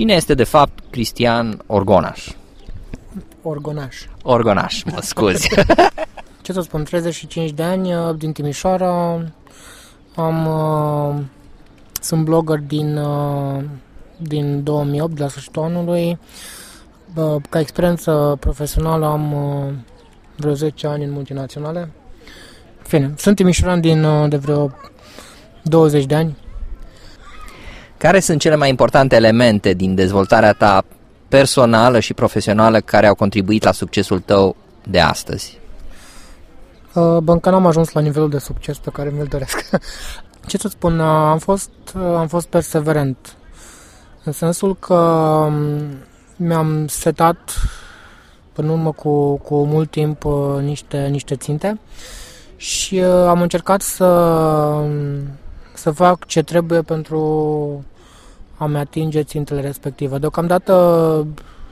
Cine este de fapt Cristian Orgonaș? Orgonaș. Orgonaș, mă scuzi. Ce să spun, 35 de ani, uh, din Timișoara, am, uh, sunt blogger din, uh, din 2008, de la sfârșitul anului. Uh, ca experiență profesională am uh, vreo 10 ani în multinaționale. Fine, sunt timișoran din uh, de vreo 20 de ani. Care sunt cele mai importante elemente din dezvoltarea ta personală și profesională care au contribuit la succesul tău de astăzi? Uh, Bă, încă n-am ajuns la nivelul de succes pe care mi-l doresc. Ce să spun, uh, am fost, uh, am fost perseverent. În sensul că um, mi-am setat în urmă cu, cu mult timp uh, niște, niște ținte și uh, am încercat să, um, să fac ce trebuie pentru a-mi atinge țintele respective. Deocamdată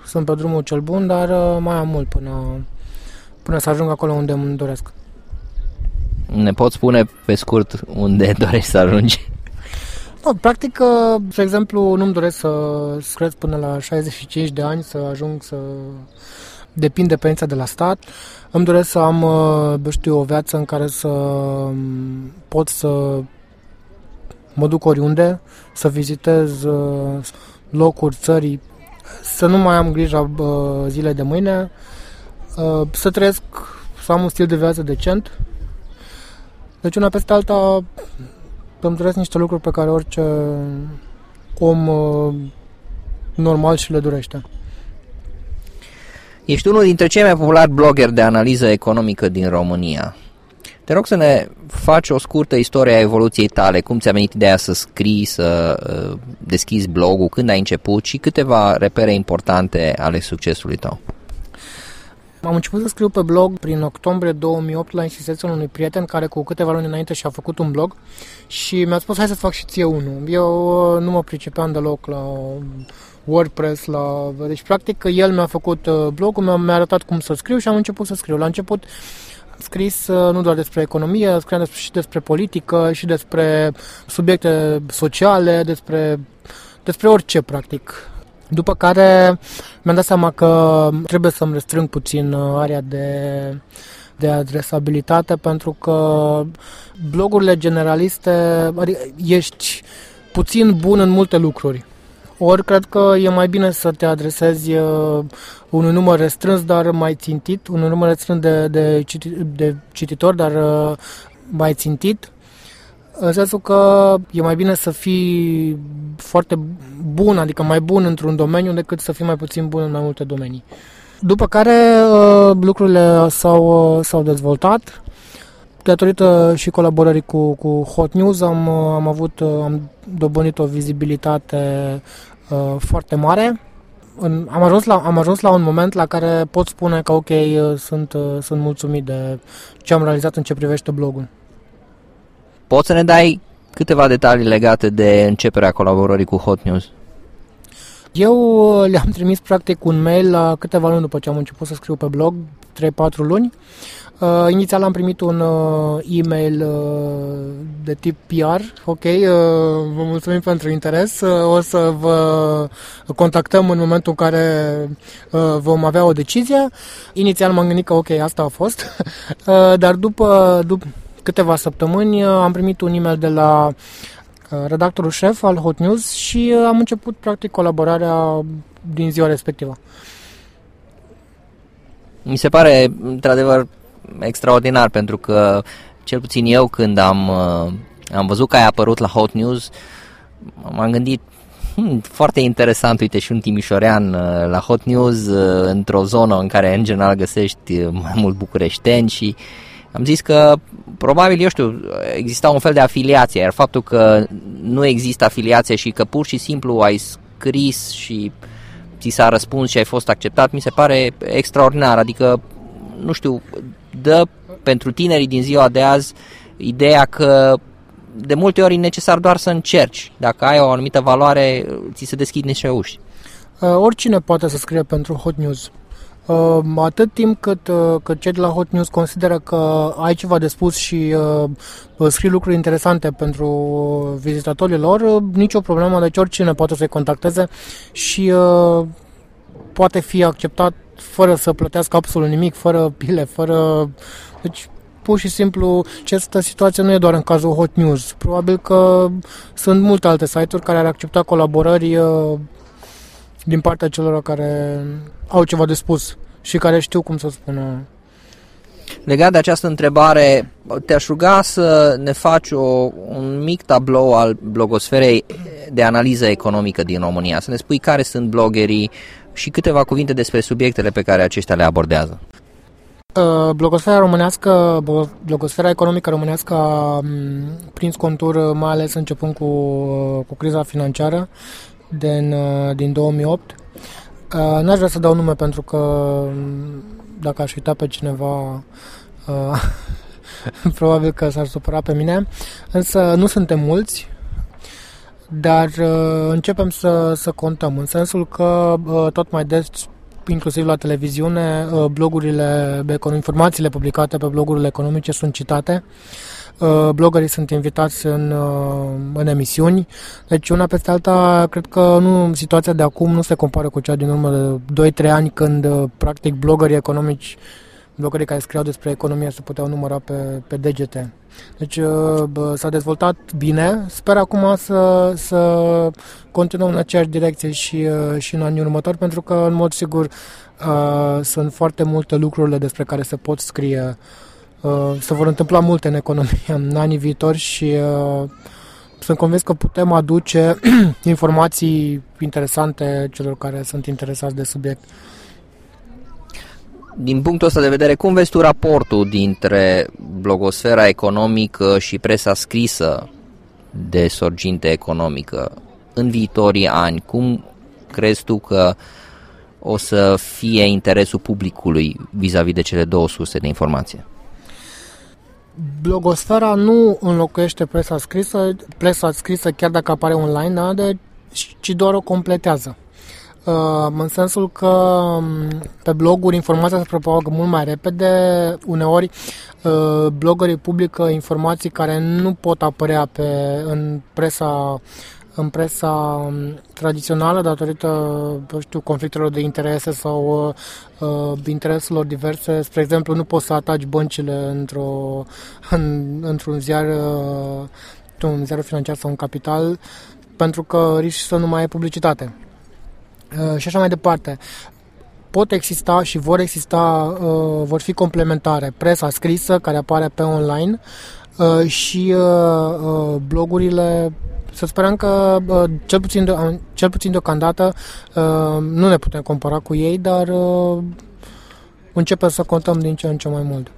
sunt pe drumul cel bun, dar uh, mai am mult până, până să ajung acolo unde îmi doresc. Ne poți spune pe scurt unde dorești să ajungi? No, practic, uh, de exemplu, nu-mi doresc să cresc până la 65 de ani, să ajung să depind de pensia de la stat. Îmi doresc să am, uh, eu știu, o viață în care să um, pot să mă duc oriunde, să vizitez uh, locuri, țări, să nu mai am grija uh, zilei de mâine, uh, să trăiesc, să am un stil de viață decent. Deci una peste alta îmi doresc niște lucruri pe care orice om uh, normal și le dorește. Ești unul dintre cei mai populari blogger de analiză economică din România. Te rog să ne faci o scurtă istorie a evoluției tale, cum ți-a venit ideea să scrii, să uh, deschizi blogul, când ai început și câteva repere importante ale succesului tău. Am început să scriu pe blog prin octombrie 2008 la insistența unui prieten care cu câteva luni înainte și-a făcut un blog și mi-a spus hai să fac și ție unul. Eu uh, nu mă pricepeam deloc la WordPress, la... deci practic el mi-a făcut uh, blogul, mi-a, mi-a arătat cum să scriu și am început să scriu. La început am scris uh, nu doar despre economie, scriam despre, și despre politică și despre subiecte sociale, despre, despre orice practic. După care mi-am dat seama că trebuie să-mi restrâng puțin uh, area de, de adresabilitate pentru că blogurile generaliste, adică ești puțin bun în multe lucruri. Ori cred că e mai bine să te adresezi uh, unui număr restrâns, dar mai țintit, unui număr restrâns de, de, citi, de cititori, dar uh, mai țintit, în sensul că e mai bine să fii foarte bun, adică mai bun într-un domeniu decât să fii mai puțin bun în mai multe domenii. După care uh, lucrurile s-au, uh, s-au dezvoltat. Datorită și colaborării cu, cu Hot News am, uh, am avut, am dobândit o vizibilitate uh, foarte mare. În, am, ajuns la, am ajuns la un moment la care pot spune că ok, sunt, sunt mulțumit de ce am realizat în ce privește blogul. Poți să ne dai câteva detalii legate de începerea colaborării cu Hot News? Eu uh, le-am trimis practic un mail la câteva luni după ce am început să scriu pe blog, 3-4 luni. Uh, inițial am primit un uh, e-mail uh, de tip PR, ok, uh, vă mulțumim pentru interes, uh, o să vă contactăm în momentul în care uh, vom avea o decizie. Inițial m-am gândit că ok, asta a fost, uh, dar după, după câteva săptămâni uh, am primit un e-mail de la uh, redactorul șef al Hot News și uh, am început practic colaborarea din ziua respectivă. Mi se pare într-adevăr extraordinar pentru că cel puțin eu când am, am văzut că ai apărut la Hot News m-am gândit hmm, foarte interesant, uite și un timișorean la Hot News într-o zonă în care în general găsești mai mult bucureșteni și am zis că probabil, eu știu, exista un fel de afiliație, iar faptul că nu există afiliație și că pur și simplu ai scris și ți s-a răspuns și ai fost acceptat, mi se pare extraordinar, adică, nu știu, dă pentru tinerii din ziua de azi ideea că de multe ori e necesar doar să încerci. Dacă ai o anumită valoare, ți se deschid niște uși. Uh, oricine poate să scrie pentru Hot News. Uh, atât timp cât, uh, cât cei de la Hot News consideră că ai ceva de spus și uh, scrii lucruri interesante pentru vizitatorii lor, uh, nicio problemă, deci oricine poate să-i contacteze și uh, poate fi acceptat fără să plătească absolut nimic, fără bile, fără... Deci pur și simplu această situație nu e doar în cazul Hot News. Probabil că sunt multe alte site-uri care ar accepta colaborări uh, din partea celor care au ceva de spus și care știu cum să spună. Legat de această întrebare, te-aș ruga să ne faci o, un mic tablou al blogosferei de analiză economică din România, să ne spui care sunt bloggerii și câteva cuvinte despre subiectele pe care aceștia le abordează. Uh, blogosfera românească, blogosfera economică românească a prins contur mai ales începând cu, uh, cu criza financiară din, uh, din 2008. N-aș vrea să dau nume pentru că mm, dacă aș uita pe cineva probabil că s-ar supăra pe mine, însă nu suntem mulți, dar începem să, să contăm, în sensul că tot mai des inclusiv la televiziune, uh, blogurile, informațiile publicate pe blogurile economice sunt citate. Uh, bloggerii sunt invitați în, uh, în emisiuni. Deci una peste alta, cred că nu, situația de acum nu se compară cu cea din urmă de 2-3 ani când practic bloggerii economici blogării care scriau despre economie se puteau număra pe, pe degete. Deci uh, bă, s-a dezvoltat bine. Sper acum să, să continuăm în aceeași direcție și, uh, și în anii următori, pentru că, în mod sigur, uh, sunt foarte multe lucruri despre care se pot scrie. Uh, se vor întâmpla multe în economie în anii viitori și uh, sunt convins că putem aduce informații interesante celor care sunt interesați de subiect din punctul ăsta de vedere, cum vezi tu raportul dintre blogosfera economică și presa scrisă de sorginte economică în viitorii ani? Cum crezi tu că o să fie interesul publicului vis-a-vis de cele două surse de informație? Blogosfera nu înlocuiește presa scrisă, presa scrisă chiar dacă apare online, da, de, ci doar o completează. Uh, în sensul că um, pe bloguri informația se propagă mult mai repede, uneori uh, bloggerii publică informații care nu pot apărea pe, în presa în presa um, tradițională datorită, știu, conflictelor de interese sau uh, intereselor diverse. Spre exemplu, nu poți să ataci băncile într-o, în, într-un ziar, uh, un ziar financiar sau un capital pentru că riști să nu mai ai publicitate. Uh, și așa mai departe. Pot exista și vor exista, uh, vor fi complementare presa scrisă care apare pe online uh, și blogurile să sperăm că cel puțin, de, cel puțin deocamdată nu ne putem compara cu ei, dar începem să contăm din ce în ce mai mult.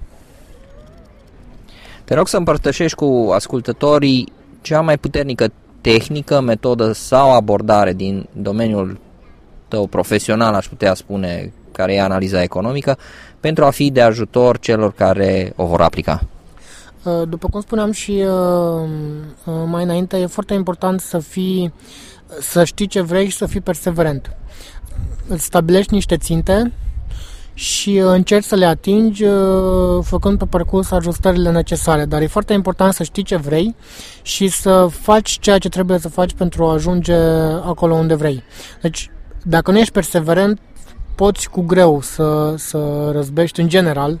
Te rog să împărtășești cu ascultătorii cea mai puternică tehnică, metodă sau abordare din domeniul tău profesional, aș putea spune, care e analiza economică, pentru a fi de ajutor celor care o vor aplica? Uh, după cum spuneam și uh, uh, mai înainte, e foarte important să fii, să știi ce vrei și să fii perseverent. Îți stabilești niște ținte și încerci să le atingi făcând pe parcurs ajustările necesare. Dar e foarte important să știi ce vrei și să faci ceea ce trebuie să faci pentru a ajunge acolo unde vrei. Deci dacă nu ești perseverent, poți cu greu să, să răzbești în general,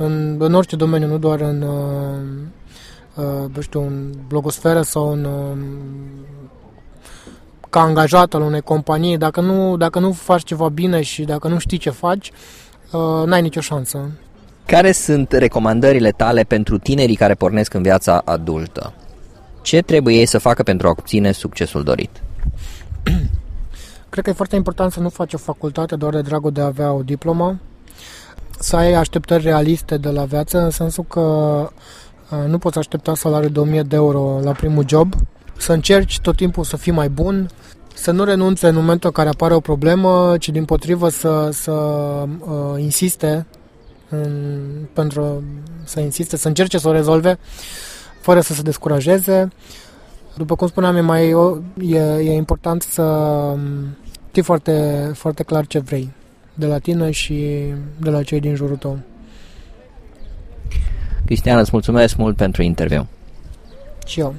în, în orice domeniu, nu doar în, uh, uh, știu, în blogosferă sau în, uh, ca angajat al unei companii. Dacă nu, dacă nu faci ceva bine și dacă nu știi ce faci, uh, n-ai nicio șansă. Care sunt recomandările tale pentru tinerii care pornesc în viața adultă? Ce trebuie ei să facă pentru a obține succesul dorit? Cred că e foarte important să nu faci o facultate doar de dragul de a avea o diplomă, să ai așteptări realiste de la viață, în sensul că uh, nu poți aștepta salariul de 1000 de euro la primul job, să încerci tot timpul să fii mai bun, să nu renunțe în momentul în care apare o problemă, ci din potrivă să, să uh, insiste în, pentru să insiste, să încerce să o rezolve fără să se descurajeze. După cum spuneam, e, mai, e, e important să știi foarte, foarte clar ce vrei. De la tine și de la cei din jurul tău. Cristian, îți mulțumesc mult pentru interviu. Și eu.